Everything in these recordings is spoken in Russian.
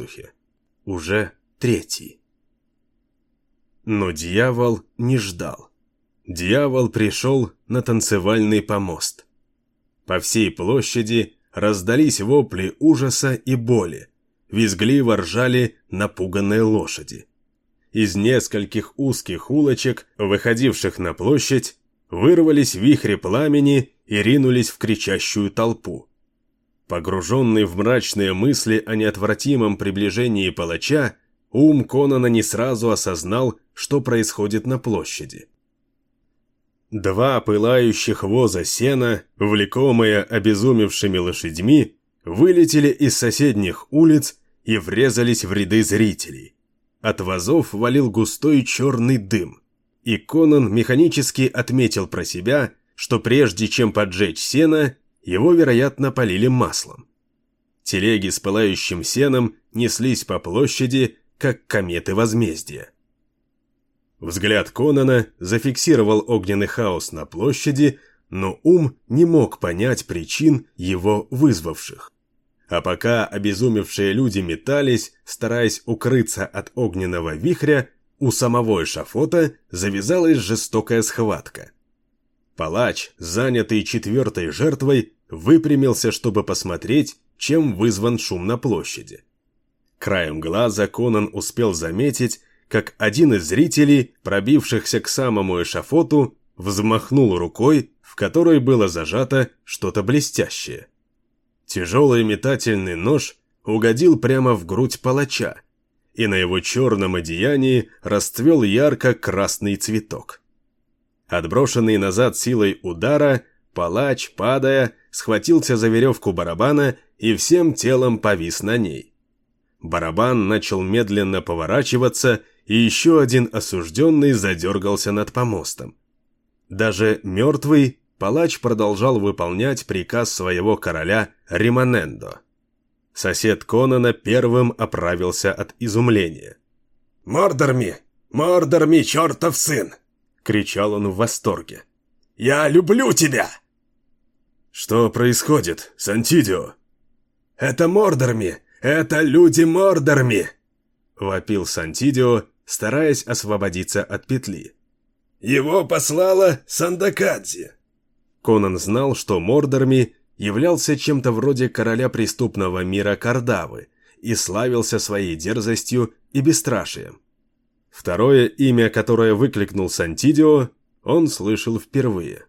воздухе. Уже третий. Но дьявол не ждал. Дьявол пришел на танцевальный помост. По всей площади раздались вопли ужаса и боли. Визгливо ржали напуганные лошади. Из нескольких узких улочек, выходивших на площадь, вырвались вихри пламени и ринулись в кричащую толпу. Погруженный в мрачные мысли о неотвратимом приближении палача, ум Конана не сразу осознал, что происходит на площади. Два пылающих воза сена, влекомые обезумевшими лошадьми, вылетели из соседних улиц и врезались в ряды зрителей. От вазов валил густой черный дым, и Конан механически отметил про себя, что прежде чем поджечь сено, его, вероятно, полили маслом. Телеги с пылающим сеном неслись по площади, как кометы возмездия. Взгляд Конана зафиксировал огненный хаос на площади, но ум не мог понять причин его вызвавших. А пока обезумевшие люди метались, стараясь укрыться от огненного вихря, у самого эшафота завязалась жестокая схватка. Палач, занятый четвертой жертвой, выпрямился, чтобы посмотреть, чем вызван шум на площади. Краем глаза Конан успел заметить, как один из зрителей, пробившихся к самому эшафоту, взмахнул рукой, в которой было зажато что-то блестящее. Тяжелый метательный нож угодил прямо в грудь палача, и на его черном одеянии расцвел ярко-красный цветок. Отброшенный назад силой удара, палач, падая, схватился за веревку барабана и всем телом повис на ней. Барабан начал медленно поворачиваться и еще один осужденный задергался над помостом. Даже мертвый палач продолжал выполнять приказ своего короля Римонендо. Сосед Конана первым оправился от изумления. «Мордорми! Мордорми, чертов сын!» — кричал он в восторге. «Я люблю тебя!» «Что происходит, Сантидио?» «Это Мордорми! Это люди Мордорми!» — вопил Сантидио, стараясь освободиться от петли. «Его послала Сандакадзе!» Конан знал, что Мордорми являлся чем-то вроде короля преступного мира Кардавы и славился своей дерзостью и бесстрашием. Второе имя, которое выкликнул Сантидио, он слышал впервые.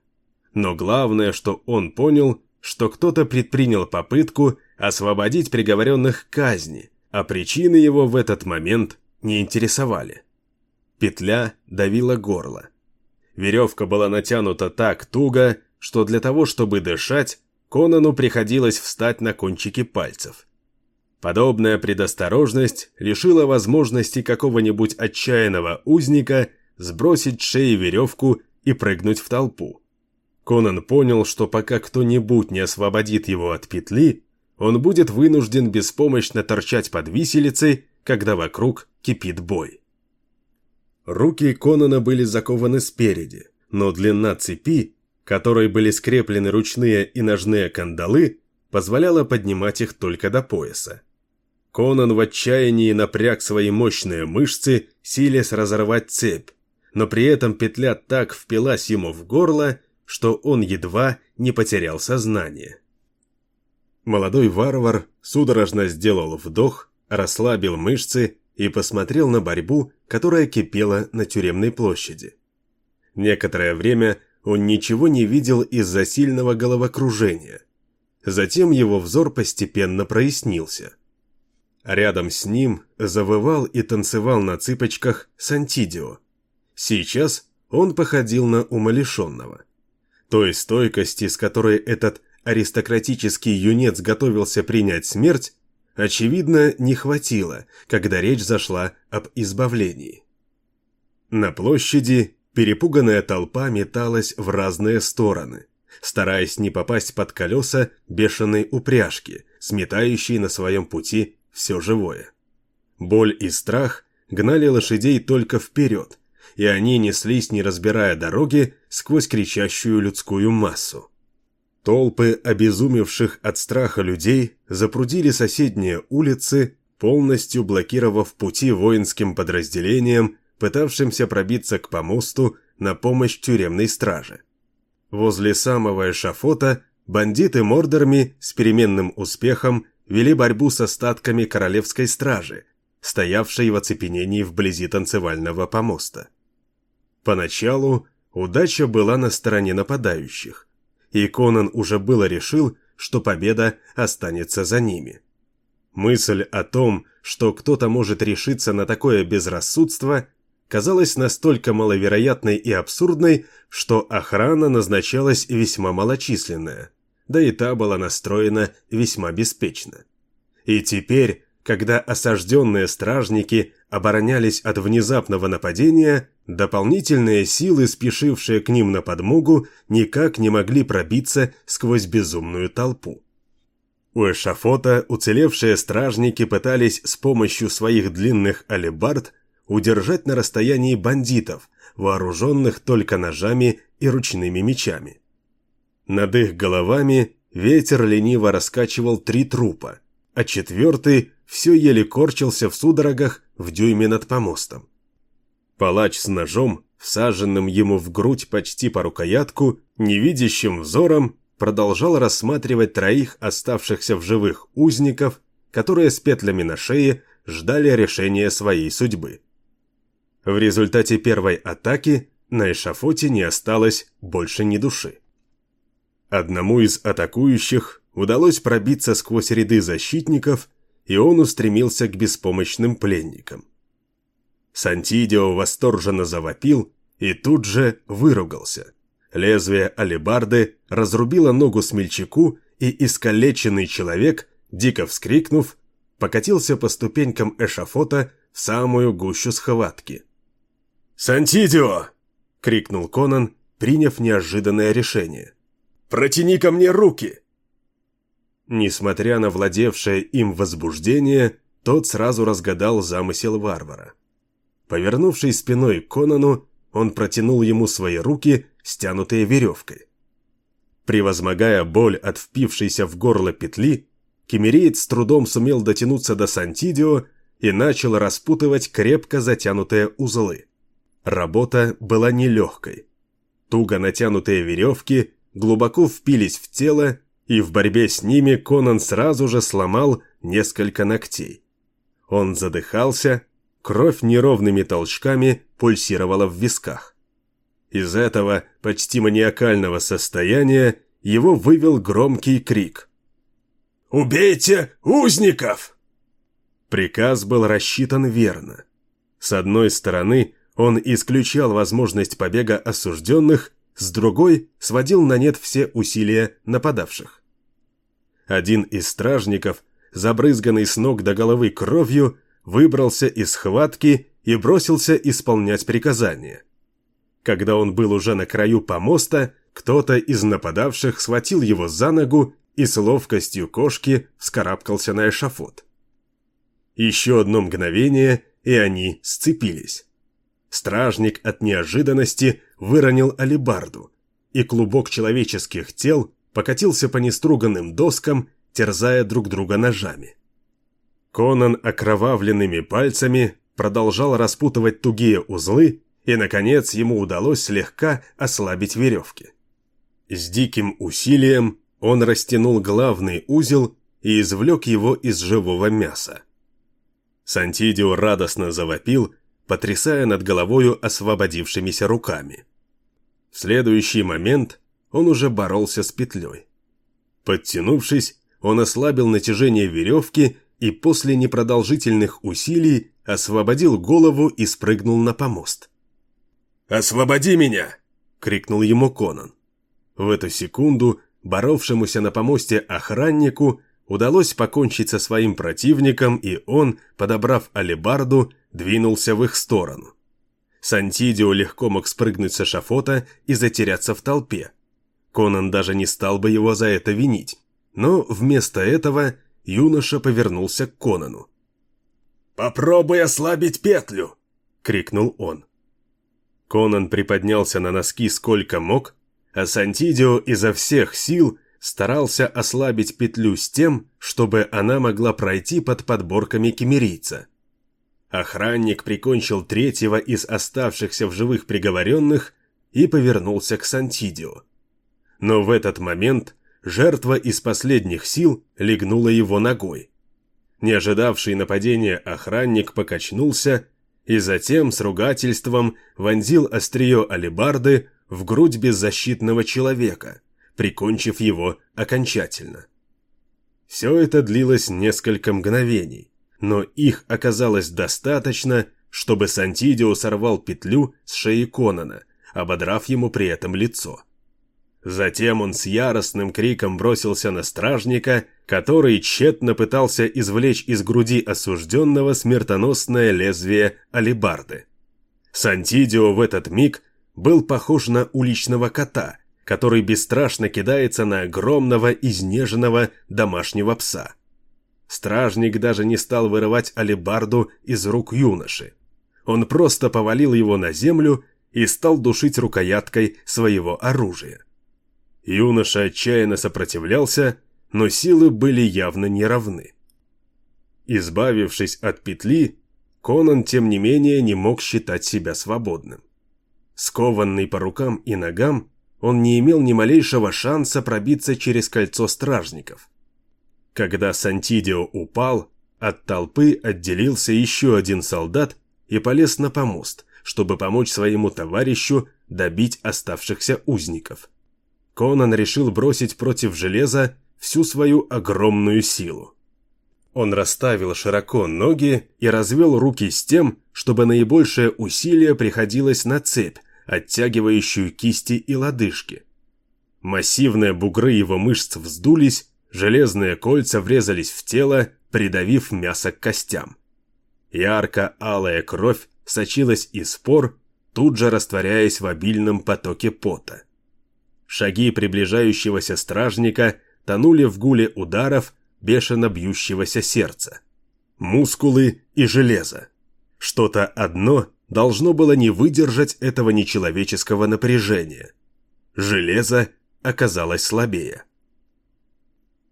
Но главное, что он понял, что кто-то предпринял попытку освободить приговоренных к казни, а причины его в этот момент не интересовали. Петля давила горло. Веревка была натянута так туго, что для того, чтобы дышать, Конану приходилось встать на кончики пальцев. Подобная предосторожность лишила возможности какого-нибудь отчаянного узника сбросить шеи веревку и прыгнуть в толпу. Конан понял, что пока кто-нибудь не освободит его от петли, он будет вынужден беспомощно торчать под виселицей, когда вокруг кипит бой. Руки Конана были закованы спереди, но длина цепи, которой были скреплены ручные и ножные кандалы, позволяла поднимать их только до пояса. Конан в отчаянии напряг свои мощные мышцы, силясь разорвать цепь, но при этом петля так впилась ему в горло, что он едва не потерял сознание. Молодой варвар судорожно сделал вдох, расслабил мышцы и посмотрел на борьбу, которая кипела на тюремной площади. Некоторое время он ничего не видел из-за сильного головокружения. Затем его взор постепенно прояснился. Рядом с ним завывал и танцевал на цыпочках Сантидио. Сейчас он походил на умалишенного. Той стойкости, с которой этот аристократический юнец готовился принять смерть, очевидно, не хватило, когда речь зашла об избавлении. На площади перепуганная толпа металась в разные стороны, стараясь не попасть под колеса бешеной упряжки, сметающей на своем пути все живое. Боль и страх гнали лошадей только вперед, и они неслись, не разбирая дороги, сквозь кричащую людскую массу. Толпы обезумевших от страха людей запрудили соседние улицы, полностью блокировав пути воинским подразделениям, пытавшимся пробиться к помосту на помощь тюремной страже. Возле самого эшафота бандиты Мордорми с переменным успехом вели борьбу с остатками королевской стражи, стоявшей в оцепенении вблизи танцевального помоста. Поначалу удача была на стороне нападающих, и Конан уже было решил, что победа останется за ними. Мысль о том, что кто-то может решиться на такое безрассудство, казалась настолько маловероятной и абсурдной, что охрана назначалась весьма малочисленная, да и та была настроена весьма беспечно. И теперь, когда осажденные стражники оборонялись от внезапного нападения, дополнительные силы, спешившие к ним на подмогу, никак не могли пробиться сквозь безумную толпу. У эшафота уцелевшие стражники пытались с помощью своих длинных алебард удержать на расстоянии бандитов, вооруженных только ножами и ручными мечами. Над их головами ветер лениво раскачивал три трупа, а четвертый все еле корчился в судорогах в дюйме над помостом. Палач с ножом, всаженным ему в грудь почти по рукоятку, невидящим взором продолжал рассматривать троих оставшихся в живых узников, которые с петлями на шее ждали решения своей судьбы. В результате первой атаки на эшафоте не осталось больше ни души. Одному из атакующих удалось пробиться сквозь ряды защитников, и он устремился к беспомощным пленникам. Сантидио восторженно завопил и тут же выругался – Лезвие алебарды разрубило ногу смельчаку, и искалеченный человек, дико вскрикнув, покатился по ступенькам эшафота в самую гущу схватки. «Сантидио!» — крикнул Конан, приняв неожиданное решение. «Протяни ко мне руки!» Несмотря на владевшее им возбуждение, тот сразу разгадал замысел варвара. Повернувшись спиной к Конану, он протянул ему свои руки стянутые веревкой. Превозмогая боль от впившейся в горло петли, кемериец с трудом сумел дотянуться до Сантидио и начал распутывать крепко затянутые узлы. Работа была нелегкой. Туго натянутые веревки глубоко впились в тело, и в борьбе с ними Конан сразу же сломал несколько ногтей. Он задыхался, кровь неровными толчками пульсировала в висках. Из этого почти маниакального состояния его вывел громкий крик. «Убейте узников!» Приказ был рассчитан верно. С одной стороны, он исключал возможность побега осужденных, с другой сводил на нет все усилия нападавших. Один из стражников, забрызганный с ног до головы кровью, выбрался из схватки и бросился исполнять приказание – когда он был уже на краю помоста, кто-то из нападавших схватил его за ногу и с ловкостью кошки вскарабкался на эшафот. Еще одно мгновение, и они сцепились. Стражник от неожиданности выронил алебарду, и клубок человеческих тел покатился по неструганным доскам, терзая друг друга ножами. Конан окровавленными пальцами продолжал распутывать тугие узлы, и, наконец, ему удалось слегка ослабить веревки. С диким усилием он растянул главный узел и извлек его из живого мяса. Сантидио радостно завопил, потрясая над головою освободившимися руками. В следующий момент он уже боролся с петлей. Подтянувшись, он ослабил натяжение веревки и после непродолжительных усилий освободил голову и спрыгнул на помост. «Освободи меня!» — крикнул ему Конан. В эту секунду боровшемуся на помосте охраннику удалось покончить со своим противником, и он, подобрав алебарду, двинулся в их сторону. Сантидио легко мог спрыгнуть со шафота и затеряться в толпе. Конан даже не стал бы его за это винить. Но вместо этого юноша повернулся к Конану. «Попробуй ослабить петлю!» — крикнул он. Конан приподнялся на носки сколько мог, а Сантидио изо всех сил старался ослабить петлю с тем, чтобы она могла пройти под подборками кемерийца. Охранник прикончил третьего из оставшихся в живых приговоренных и повернулся к Сантидио. Но в этот момент жертва из последних сил легнула его ногой. Не ожидавший нападения охранник покачнулся и затем с ругательством вонзил острие алебарды в грудь беззащитного человека, прикончив его окончательно. Все это длилось несколько мгновений, но их оказалось достаточно, чтобы Сантидио сорвал петлю с шеи Конана, ободрав ему при этом лицо. Затем он с яростным криком бросился на стражника, который тщетно пытался извлечь из груди осужденного смертоносное лезвие алебарды. Сантидио в этот миг был похож на уличного кота, который бесстрашно кидается на огромного изнеженного домашнего пса. Стражник даже не стал вырывать алебарду из рук юноши. Он просто повалил его на землю и стал душить рукояткой своего оружия. Юноша отчаянно сопротивлялся, но силы были явно неравны. Избавившись от петли, Конан, тем не менее, не мог считать себя свободным. Скованный по рукам и ногам, он не имел ни малейшего шанса пробиться через кольцо стражников. Когда Сантидио упал, от толпы отделился еще один солдат и полез на помост, чтобы помочь своему товарищу добить оставшихся узников. Конан решил бросить против железа всю свою огромную силу. Он расставил широко ноги и развел руки с тем, чтобы наибольшее усилие приходилось на цепь, оттягивающую кисти и лодыжки. Массивные бугры его мышц вздулись, железные кольца врезались в тело, придавив мясо к костям. Ярко-алая кровь сочилась из пор, тут же растворяясь в обильном потоке пота. Шаги приближающегося стражника тонули в гуле ударов бешено бьющегося сердца. Мускулы и железо. Что-то одно должно было не выдержать этого нечеловеческого напряжения. Железо оказалось слабее.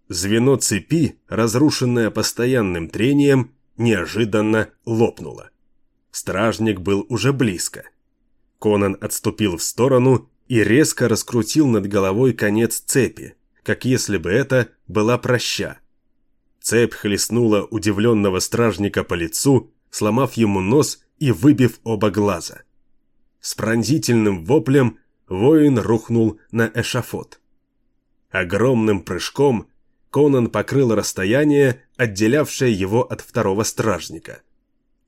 Звено цепи, разрушенное постоянным трением, неожиданно лопнуло. Стражник был уже близко. Конан отступил в сторону и резко раскрутил над головой конец цепи, как если бы это была проща. Цепь хлестнула удивленного стражника по лицу, сломав ему нос и выбив оба глаза. С пронзительным воплем воин рухнул на эшафот. Огромным прыжком Конан покрыл расстояние, отделявшее его от второго стражника.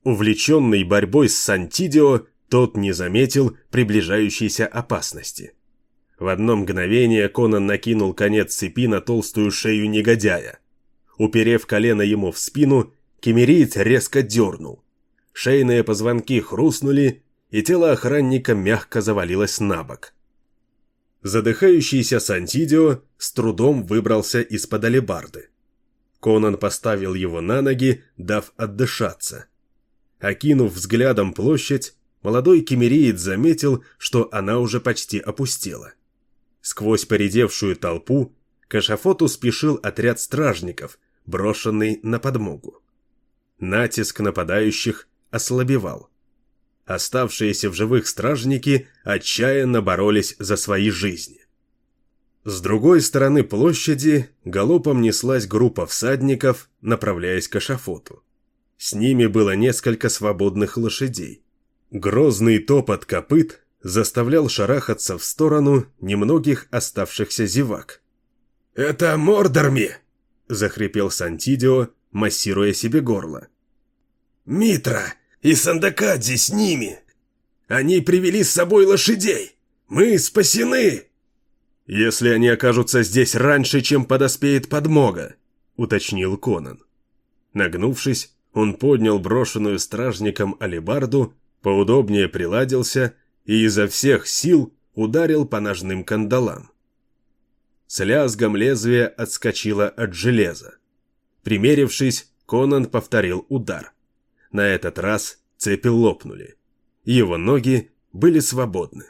Увлеченный борьбой с Сантидио, тот не заметил приближающейся опасности. В одно мгновение Конан накинул конец цепи на толстую шею негодяя. Уперев колено ему в спину, кемериец резко дернул. Шейные позвонки хрустнули, и тело охранника мягко завалилось на бок. Задыхающийся Сантидио с трудом выбрался из-под алебарды. Конан поставил его на ноги, дав отдышаться. Окинув взглядом площадь, молодой кемериец заметил, что она уже почти опустела. Сквозь поредевшую толпу к эшафоту спешил отряд стражников, брошенный на подмогу. Натиск нападающих ослабевал. Оставшиеся в живых стражники отчаянно боролись за свои жизни. С другой стороны площади галопом неслась группа всадников, направляясь к эшафоту. С ними было несколько свободных лошадей. Грозный топот копыт заставлял шарахаться в сторону немногих оставшихся зевак. «Это Мордорми!» – захрипел Сантидио, массируя себе горло. «Митра и Сандакадзи с ними! Они привели с собой лошадей! Мы спасены!» «Если они окажутся здесь раньше, чем подоспеет подмога», – уточнил Конан. Нагнувшись, он поднял брошенную стражником алебарду поудобнее приладился и изо всех сил ударил по ножным кандалам. С лязгом лезвие отскочило от железа. Примерившись, Конан повторил удар. На этот раз цепи лопнули. Его ноги были свободны.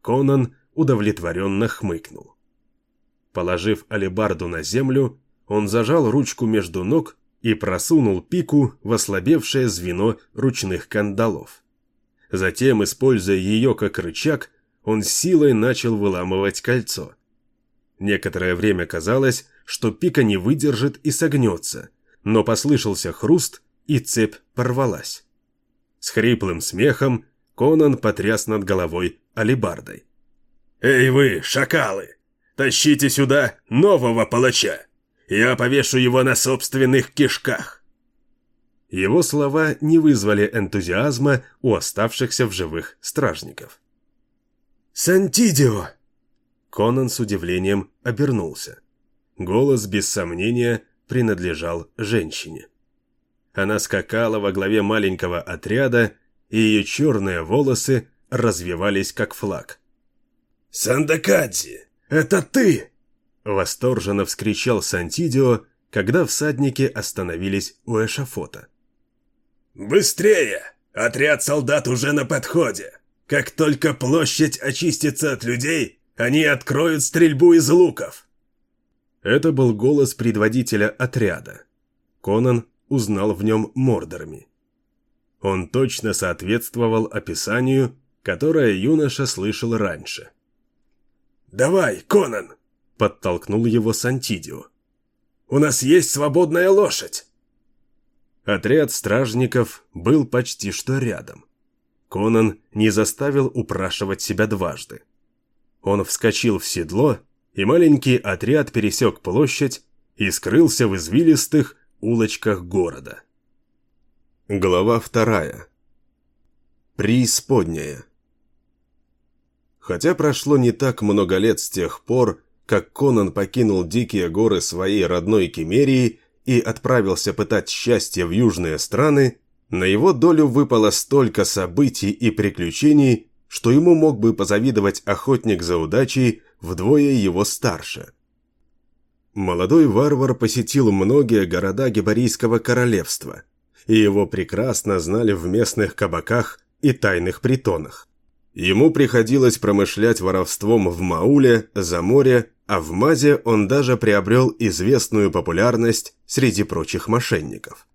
Конан удовлетворенно хмыкнул. Положив алебарду на землю, он зажал ручку между ног и просунул пику в ослабевшее звено ручных кандалов. Затем, используя ее как рычаг, он силой начал выламывать кольцо. Некоторое время казалось, что пика не выдержит и согнется, но послышался хруст, и цепь порвалась. С хриплым смехом Конан потряс над головой алебардой. «Эй вы, шакалы! Тащите сюда нового палача! Я повешу его на собственных кишках!» Его слова не вызвали энтузиазма у оставшихся в живых стражников. «Сантидио!» Конан с удивлением обернулся. Голос, без сомнения, принадлежал женщине. Она скакала во главе маленького отряда, и ее черные волосы развивались как флаг. «Сандакадзи, это ты!» Восторженно вскричал Сантидио, когда всадники остановились у эшафота. «Быстрее! Отряд солдат уже на подходе! Как только площадь очистится от людей, они откроют стрельбу из луков!» Это был голос предводителя отряда. Конан узнал в нем Мордорами. Он точно соответствовал описанию, которое юноша слышал раньше. «Давай, Конан!» – подтолкнул его Сантидио. «У нас есть свободная лошадь!» Отряд стражников был почти что рядом. Конан не заставил упрашивать себя дважды. Он вскочил в седло и маленький отряд пересек площадь и скрылся в извилистых улочках города. Глава вторая. Преисподняя. Хотя прошло не так много лет с тех пор, как Конан покинул дикие горы своей родной Кемерии и отправился пытать счастье в южные страны, на его долю выпало столько событий и приключений, что ему мог бы позавидовать охотник за удачей вдвое его старше. Молодой варвар посетил многие города Гебарийского королевства, и его прекрасно знали в местных кабаках и тайных притонах. Ему приходилось промышлять воровством в Мауле, за море, а в Мазе он даже приобрел известную популярность среди прочих мошенников.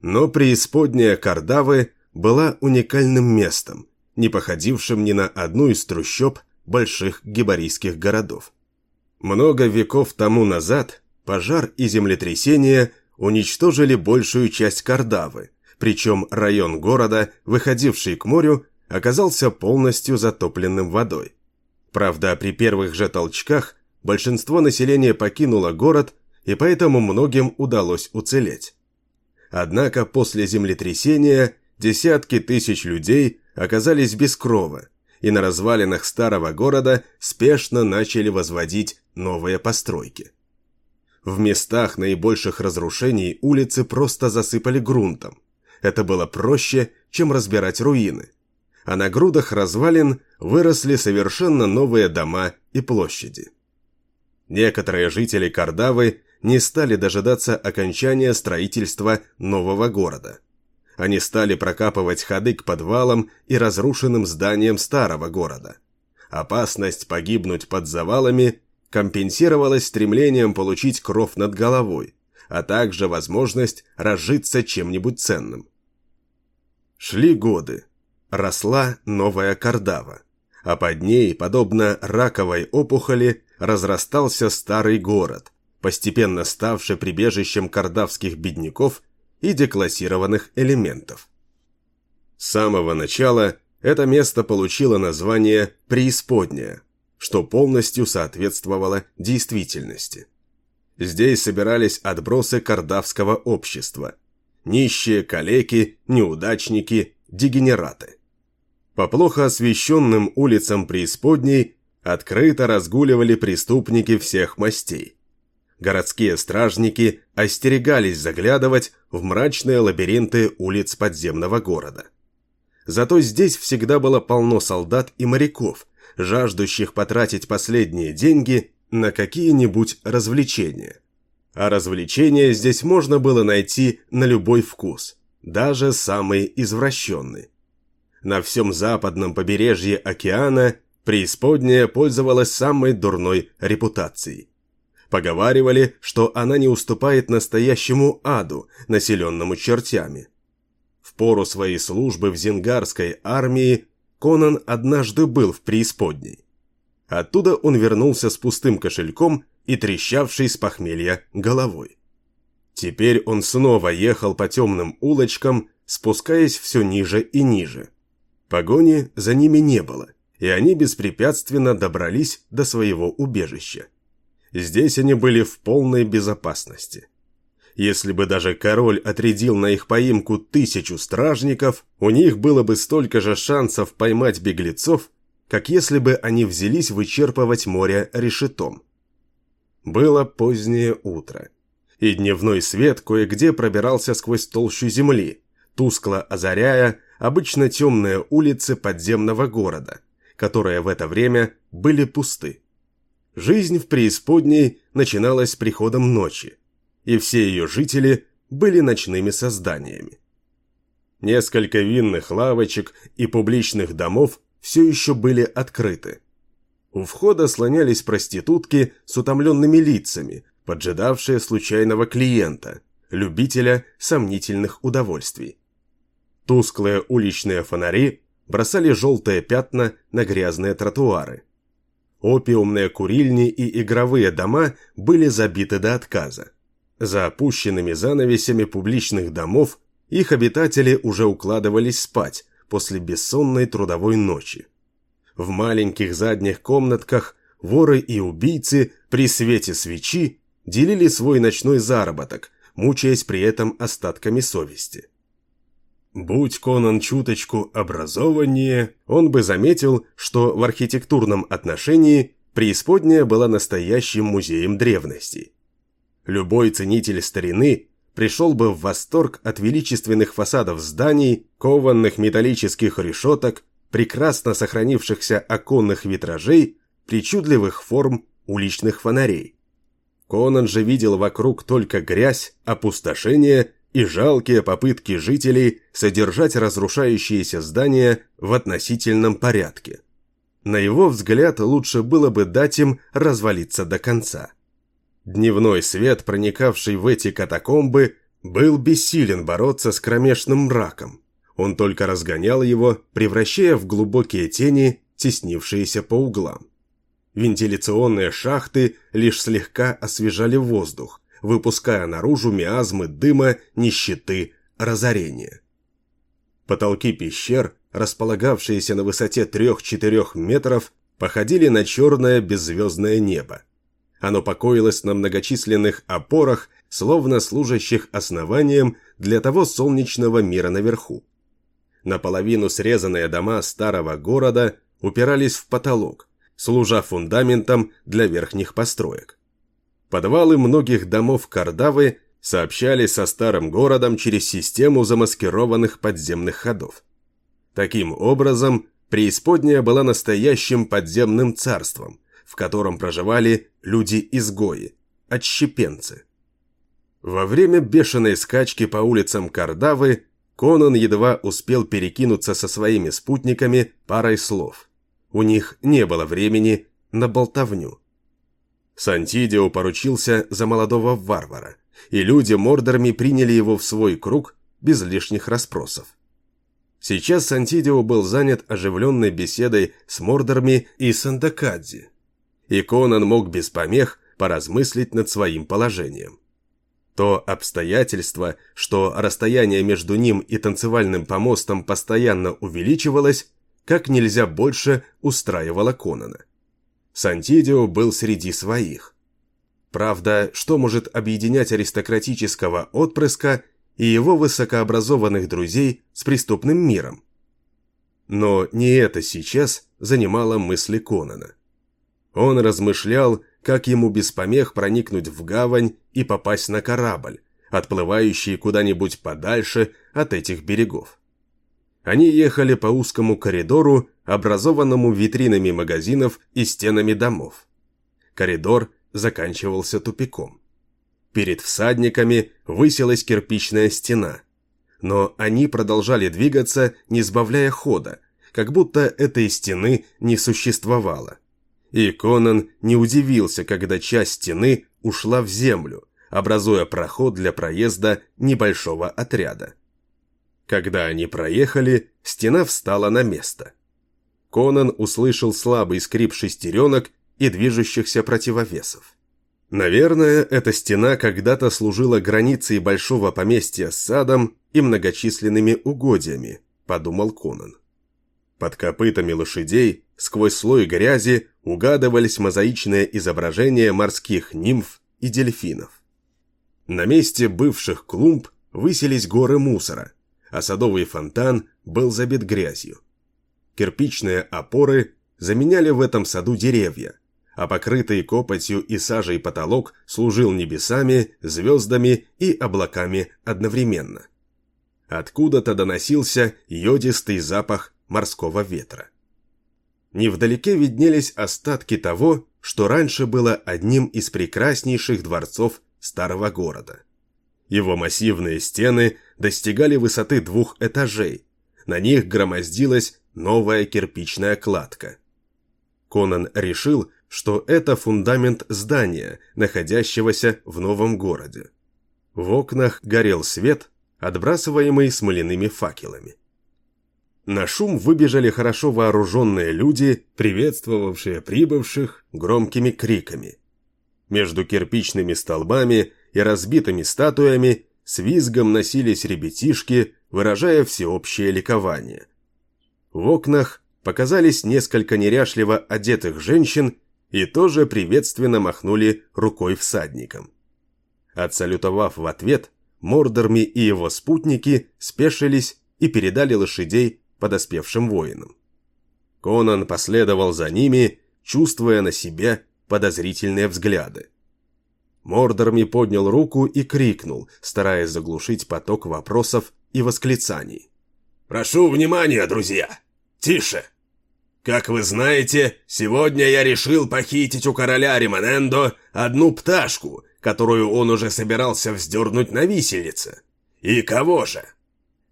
Но преисподняя Кардавы была уникальным местом, не походившим ни на одну из трущоб больших гибарийских городов. Много веков тому назад пожар и землетрясение уничтожили большую часть Кардавы, причем район города, выходивший к морю, оказался полностью затопленным водой. Правда, при первых же толчках большинство населения покинуло город, и поэтому многим удалось уцелеть. Однако после землетрясения десятки тысяч людей оказались без крова, и на развалинах старого города спешно начали возводить новые постройки. В местах наибольших разрушений улицы просто засыпали грунтом. Это было проще, чем разбирать руины. А на грудах развалин выросли совершенно новые дома и площади. Некоторые жители Кардавы не стали дожидаться окончания строительства нового города – они стали прокапывать ходы к подвалам и разрушенным зданиям старого города. Опасность погибнуть под завалами компенсировалась стремлением получить кров над головой, а также возможность разжиться чем-нибудь ценным. Шли годы. Росла новая Кардава, а под ней, подобно раковой опухоли, разрастался старый город, постепенно ставший прибежищем кардавских бедняков и деклассированных элементов. С самого начала это место получило название «преисподняя», что полностью соответствовало действительности. Здесь собирались отбросы кардавского общества – нищие, калеки, неудачники, дегенераты. По плохо освещенным улицам преисподней открыто разгуливали преступники всех мастей городские стражники остерегались заглядывать в мрачные лабиринты улиц подземного города. Зато здесь всегда было полно солдат и моряков, жаждущих потратить последние деньги на какие-нибудь развлечения. А развлечения здесь можно было найти на любой вкус, даже самый извращенный. На всем западном побережье океана преисподняя пользовалась самой дурной репутацией. Поговаривали, что она не уступает настоящему аду, населенному чертями. В пору своей службы в зингарской армии Конан однажды был в преисподней. Оттуда он вернулся с пустым кошельком и трещавшей с похмелья головой. Теперь он снова ехал по темным улочкам, спускаясь все ниже и ниже. Погони за ними не было, и они беспрепятственно добрались до своего убежища. Здесь они были в полной безопасности. Если бы даже король отрядил на их поимку тысячу стражников, у них было бы столько же шансов поймать беглецов, как если бы они взялись вычерпывать море решетом. Было позднее утро, и дневной свет кое-где пробирался сквозь толщу земли, тускло озаряя обычно темные улицы подземного города, которые в это время были пусты. Жизнь в преисподней начиналась с приходом ночи, и все ее жители были ночными созданиями. Несколько винных лавочек и публичных домов все еще были открыты. У входа слонялись проститутки с утомленными лицами, поджидавшие случайного клиента, любителя сомнительных удовольствий. Тусклые уличные фонари бросали желтые пятна на грязные тротуары. Опиумные курильни и игровые дома были забиты до отказа. За опущенными занавесями публичных домов их обитатели уже укладывались спать после бессонной трудовой ночи. В маленьких задних комнатках воры и убийцы при свете свечи делили свой ночной заработок, мучаясь при этом остатками совести. Будь Конан чуточку образованнее, он бы заметил, что в архитектурном отношении преисподняя была настоящим музеем древностей. Любой ценитель старины пришел бы в восторг от величественных фасадов зданий, кованных металлических решеток, прекрасно сохранившихся оконных витражей, причудливых форм уличных фонарей. Конан же видел вокруг только грязь, опустошение и жалкие попытки жителей содержать разрушающиеся здания в относительном порядке. На его взгляд, лучше было бы дать им развалиться до конца. Дневной свет, проникавший в эти катакомбы, был бессилен бороться с кромешным мраком. Он только разгонял его, превращая в глубокие тени, теснившиеся по углам. Вентиляционные шахты лишь слегка освежали воздух, выпуская наружу миазмы дыма, нищеты, разорения. Потолки пещер, располагавшиеся на высоте 3-4 метров, походили на черное беззвездное небо. Оно покоилось на многочисленных опорах, словно служащих основанием для того солнечного мира наверху. Наполовину срезанные дома старого города упирались в потолок, служа фундаментом для верхних построек. Подвалы многих домов Кардавы сообщались со старым городом через систему замаскированных подземных ходов. Таким образом, преисподняя была настоящим подземным царством, в котором проживали люди-изгои, отщепенцы. Во время бешеной скачки по улицам Кардавы Конан едва успел перекинуться со своими спутниками парой слов. У них не было времени на болтовню. Сантидио поручился за молодого варвара, и люди Мордорми приняли его в свой круг без лишних расспросов. Сейчас Сантидио был занят оживленной беседой с Мордорми и Сандакадзи, и Конан мог без помех поразмыслить над своим положением. То обстоятельство, что расстояние между ним и танцевальным помостом постоянно увеличивалось, как нельзя больше устраивало Конана. Сантидио был среди своих. Правда, что может объединять аристократического отпрыска и его высокообразованных друзей с преступным миром? Но не это сейчас занимало мысли Конана. Он размышлял, как ему без помех проникнуть в гавань и попасть на корабль, отплывающий куда-нибудь подальше от этих берегов. Они ехали по узкому коридору, образованному витринами магазинов и стенами домов. Коридор заканчивался тупиком. Перед всадниками высилась кирпичная стена. Но они продолжали двигаться, не сбавляя хода, как будто этой стены не существовало. И Конан не удивился, когда часть стены ушла в землю, образуя проход для проезда небольшого отряда. Когда они проехали, стена встала на место. Конан услышал слабый скрип шестеренок и движущихся противовесов. Наверное, эта стена когда-то служила границей большого поместья с садом и многочисленными угодьями, подумал Конан. Под копытами лошадей, сквозь слой грязи, угадывались мозаичные изображения морских нимф и дельфинов. На месте бывших клумб высились горы мусора, а садовый фонтан был забит грязью. Кирпичные опоры заменяли в этом саду деревья, а покрытый копотью и сажей потолок служил небесами, звездами и облаками одновременно. Откуда-то доносился йодистый запах морского ветра. Невдалеке виднелись остатки того, что раньше было одним из прекраснейших дворцов старого города. Его массивные стены достигали высоты двух этажей, на них громоздилась новая кирпичная кладка. Конан решил, что это фундамент здания, находящегося в новом городе. В окнах горел свет, отбрасываемый смоляными факелами. На шум выбежали хорошо вооруженные люди, приветствовавшие прибывших громкими криками. Между кирпичными столбами и разбитыми статуями с визгом носились ребятишки, выражая всеобщее ликование. В окнах показались несколько неряшливо одетых женщин и тоже приветственно махнули рукой всадникам. Отсалютовав в ответ, Мордорми и его спутники спешились и передали лошадей подоспевшим воинам. Конан последовал за ними, чувствуя на себе подозрительные взгляды. Мордорми поднял руку и крикнул, стараясь заглушить поток вопросов и восклицаний. «Прошу внимания, друзья! Тише! Как вы знаете, сегодня я решил похитить у короля Римонендо одну пташку, которую он уже собирался вздернуть на виселице. И кого же?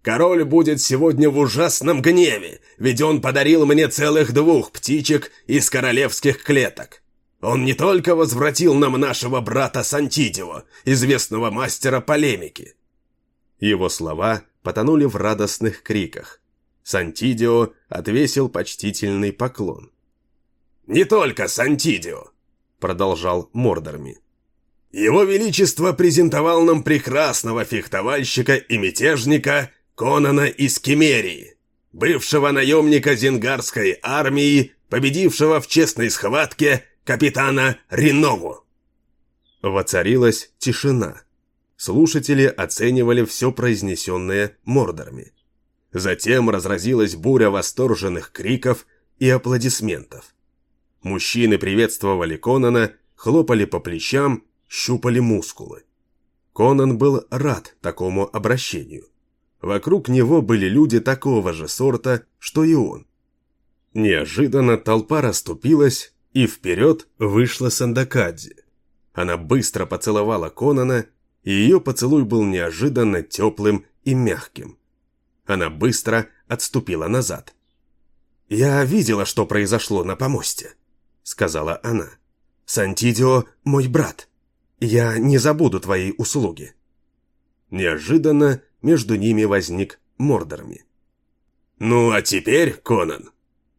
Король будет сегодня в ужасном гневе, ведь он подарил мне целых двух птичек из королевских клеток. Он не только возвратил нам нашего брата Сантидио, известного мастера полемики. Его слова потонули в радостных криках. Сантидио отвесил почтительный поклон. «Не только Сантидио», — продолжал Мордорми. «Его Величество презентовал нам прекрасного фехтовальщика и мятежника Конана из Кемерии, бывшего наемника зенгарской армии, победившего в честной схватке капитана Ринову. Воцарилась тишина. Слушатели оценивали все произнесенное Мордорами. Затем разразилась буря восторженных криков и аплодисментов. Мужчины приветствовали Конана, хлопали по плечам, щупали мускулы. Конан был рад такому обращению. Вокруг него были люди такого же сорта, что и он. Неожиданно толпа расступилась, и вперед вышла Сандакадзи. Она быстро поцеловала Конана, и ее поцелуй был неожиданно теплым и мягким. Она быстро отступила назад. «Я видела, что произошло на помосте», — сказала она. «Сантидио — мой брат. Я не забуду твоей услуги». Неожиданно между ними возник Мордорми. «Ну, а теперь, Конан», —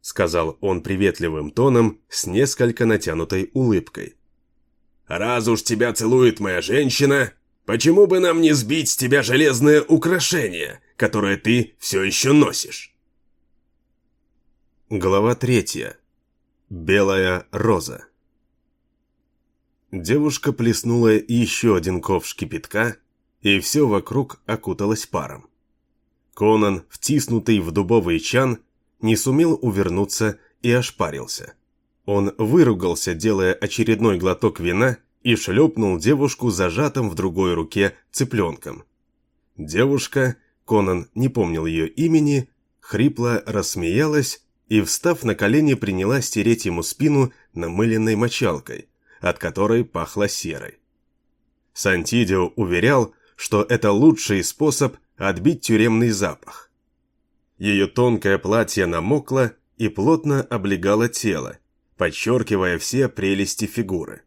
сказал он приветливым тоном с несколько натянутой улыбкой. «Раз уж тебя целует моя женщина, почему бы нам не сбить с тебя железное украшение, которое ты все еще носишь?» Глава третья. Белая роза. Девушка плеснула еще один ковш кипятка и все вокруг окуталось паром. Конан, втиснутый в дубовый чан, не сумел увернуться и ошпарился. Он выругался, делая очередной глоток вина, и шлепнул девушку зажатым в другой руке цыпленком. Девушка, Конан не помнил ее имени, хрипло рассмеялась и, встав на колени, принялась стереть ему спину намыленной мочалкой, от которой пахло серой. Сантидио уверял, что это лучший способ отбить тюремный запах. Ее тонкое платье намокло и плотно облегало тело, подчеркивая все прелести фигуры.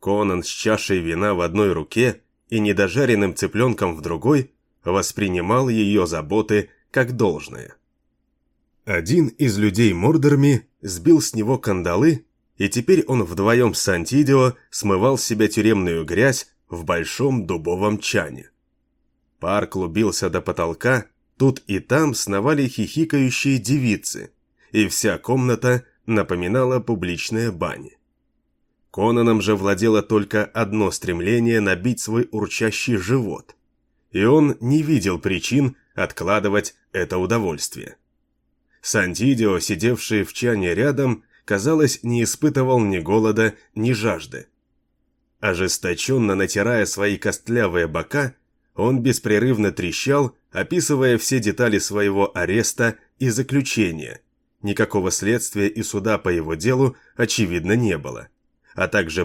Конан с чашей вина в одной руке и недожаренным цыпленком в другой воспринимал ее заботы как должное. Один из людей Мордорми сбил с него кандалы, и теперь он вдвоем с Сантидио смывал с себя тюремную грязь в большом дубовом чане. Пар клубился до потолка, тут и там сновали хихикающие девицы, и вся комната напоминала публичные бани. Конаном же владело только одно стремление набить свой урчащий живот, и он не видел причин откладывать это удовольствие. Сантидио, сидевший в чане рядом, казалось, не испытывал ни голода, ни жажды. Ожесточенно натирая свои костлявые бока, он беспрерывно трещал, описывая все детали своего ареста и заключения. Никакого следствия и суда по его делу, очевидно, не было. А также